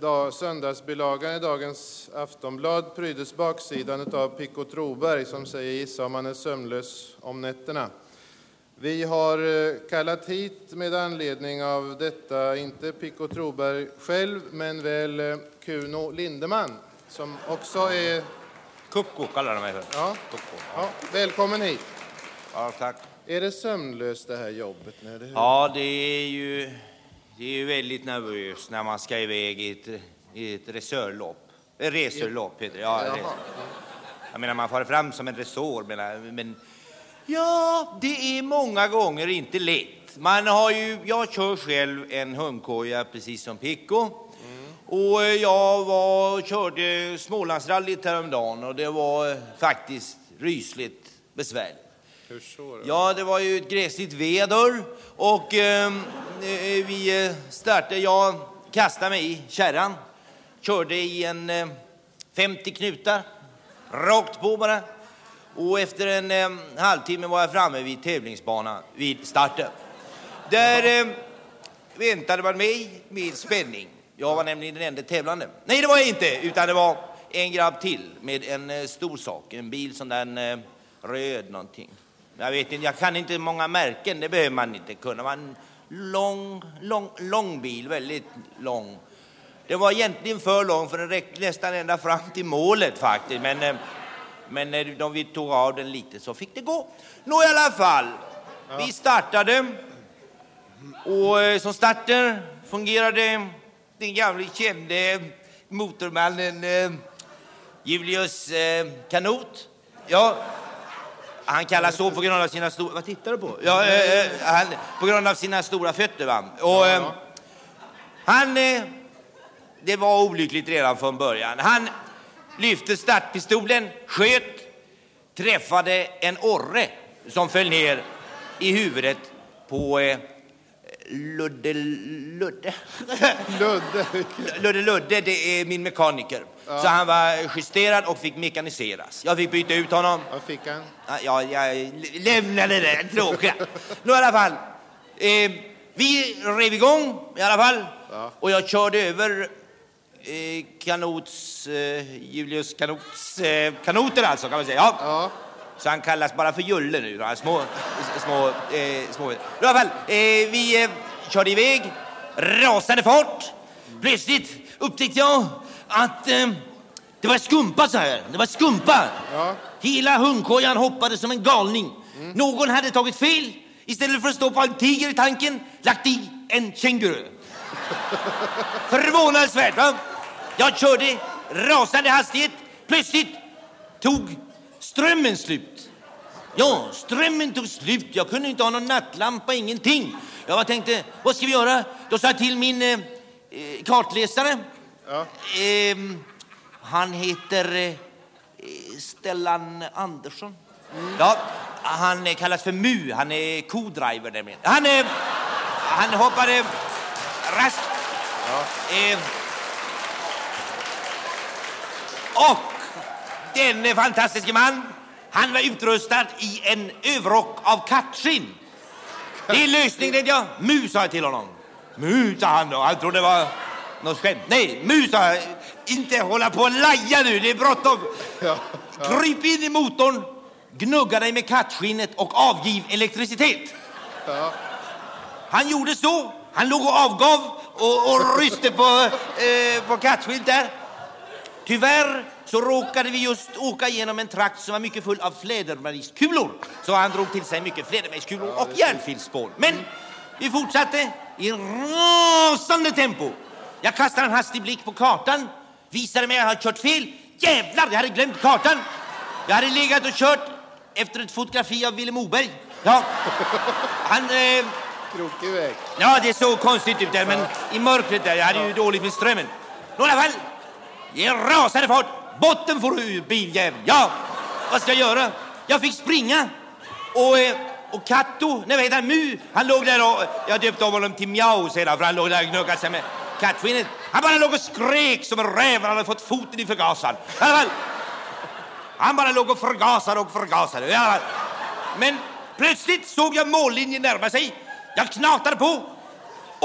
dag, söndagsbilagan i dagens Aftonblad prydes baksidan av Pico Troberg som säger gissa om man är sömnlös om nätterna. Vi har eh, kallat hit med anledning av detta, inte Pico Troberg själv, men väl eh, Kuno Lindeman, som också är... Kucko kallar de mig för. Ja. Ja, välkommen hit. Ja, tack. Är det sömnlöst det här jobbet? Det Ja, det är ju, det är ju väldigt nervöst när man ska iväg i ett, i ett resörlopp. Eh, Reserlopp heter det. Ja, jag menar, man far fram som en resor, men, men ja, det är många gånger inte lätt. Man har ju, jag kör själv en hundkoja precis som Picco. Och eh, jag var, körde Smålandsrallyt häromdagen och det var eh, faktiskt rysligt besvärligt. Hur så? då? Ja, det var ju ett gräsligt väder och ehm, eh, vi eh, startade, jag kastade mig i kärran, körde i en eh, 50 knutar, rakt på bara. Och efter en eh, halvtimme var jag framme vid tävlingsbanan, vid starten. Där eh, väntade man mig med spänning. Jag var nämligen den enda tävlande. Nej, det var jag inte, utan det var en grabb till med en eh, stor sak, en bil sån där eh, röd någonting. Jag vet inte, jag kan inte många märken, det behöver man inte kunna. Det var en lång, lång, lång bil, väldigt lång. Det var egentligen för lång för den räckte nästan ända fram till målet faktiskt. Men, eh, men när vi tog av den lite så fick det gå. Nå i alla fall, vi startade och eh, som starter fungerade den gamle kände motormannen eh, Julius Kanot. Ja, han kallas så på grund av sina stora... Vad tittar du på? Ja, eh, eh, han, på grund av sina stora fötter, va? Och, eh, han... Eh, det var olyckligt redan från början. Han lyfte startpistolen, sköt, träffade en orre som föll ner i huvudet på eh, Ludde Ludde. Ludde. Ludde Ludde, det är min mekaniker. Så han var justerad och fick mekaniseras. Jag fick byta ut honom. Vad fick han? Ja, jag lämnade det tråkiga. Nu i alla fall. Eh, vi rev igång i alla fall. Och jag körde över eh, Kanots, eh, Julius Kanots eh, kanoter alltså kan man säga. Ja. Ja. Så han kallas bara för Julle nu. då. Små, små, eh, små. I alla fall, eh, vi eh, körde iväg, rasande fart. Plötsligt upptäckte jag att eh, det var skumpa så här. Det var skumpa. Ja. Hela hundkojan hoppade som en galning. Någon hade tagit fel. Istället för att stoppa en tiger i tanken, lagt i en känguru. Förvånansvärt, va? Jag körde rasande hastighet. Plötsligt tog strömmen slut. Ja, strömmen tog slut. Jag kunde inte ha någon nattlampa, ingenting. Jag bara tänkte, vad ska vi göra? Då sa jag till min eh, eh, kartläsare. Ja. Ehm, han heter eh, Stellan Andersson. Ja, han eh, kallas för MU. Han är co-driver nämligen. Han, eh, han hoppade raskt. Eh, och denne fantastiske man, han var utrustad i en överrock av kattskinn. Det är lösningen, jag. Mu, sa jag till honom. Mu, sa han då. Han trodde det var något skämt. Nej, mu, sa jag. Inte hålla på och laja nu, det är bråttom. Ja. Kryp in i motorn, gnugga dig med kattskinnet och avgiv elektricitet. Ja. Han gjorde så. Han låg och avgav och, och ryste på, eh, på kattskinnet där. Tyvärr så råkade vi just åka genom en trakt som var mycket full av flädermajskulor. Så han drog till sig mycket flädermajskulor och järnfilspån. Men vi fortsatte i rasande tempo. Jag kastade en hastig blick på kartan, visade mig att jag hade kört fel. Jävlar, jag hade glömt kartan. Jag hade legat och kört efter ett fotografi av Vilhelm Moberg. Ja, han... Eh, Krokig väg. Ja, det såg konstigt ut där, men i mörkret där, jag hade ju dåligt med strömmen. I alla fall, i en rasande fart, botten får du biljäveln! Ja, vad ska jag göra? Jag fick springa och, eh, och Katto, nej vad heter han, Mu, han låg där och, jag döpte om honom till Miau sedan för han låg där och gnuggade sig med kattskinnet. Han bara låg och skrek som en räv, han hade fått foten i förgasaren. I alla fall, han bara låg och förgasade och förgasade. I alla fall. Men plötsligt såg jag mållinjen närma sig. Jag knatade på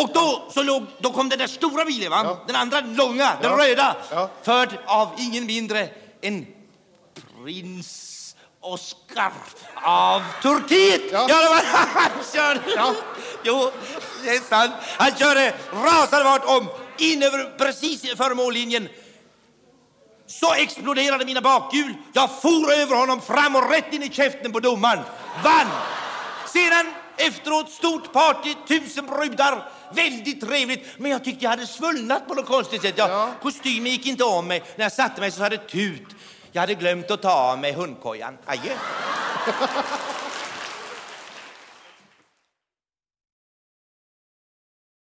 och då, så låg, då kom den där stora bilen, va? Ja. den andra långa, den Ja. röda, Ja. förd av ingen mindre än prins Oscar av Turkiet. Ja. det var han körde. Ja. Jo, det är sant. Han körde rasande fart om, in över precis före mållinjen. Så exploderade mina bakhjul. Jag for över honom fram och rätt in i käften på domaren. Vann! Sedan efteråt stort party, tusen brudar. Väldigt trevligt. Men jag tyckte jag hade svullnat på något konstigt sätt. Jag, Ja. Kostymen gick inte om mig. När jag satte mig så hade tut. Jag hade glömt att ta av mig hundkojan. Adjö.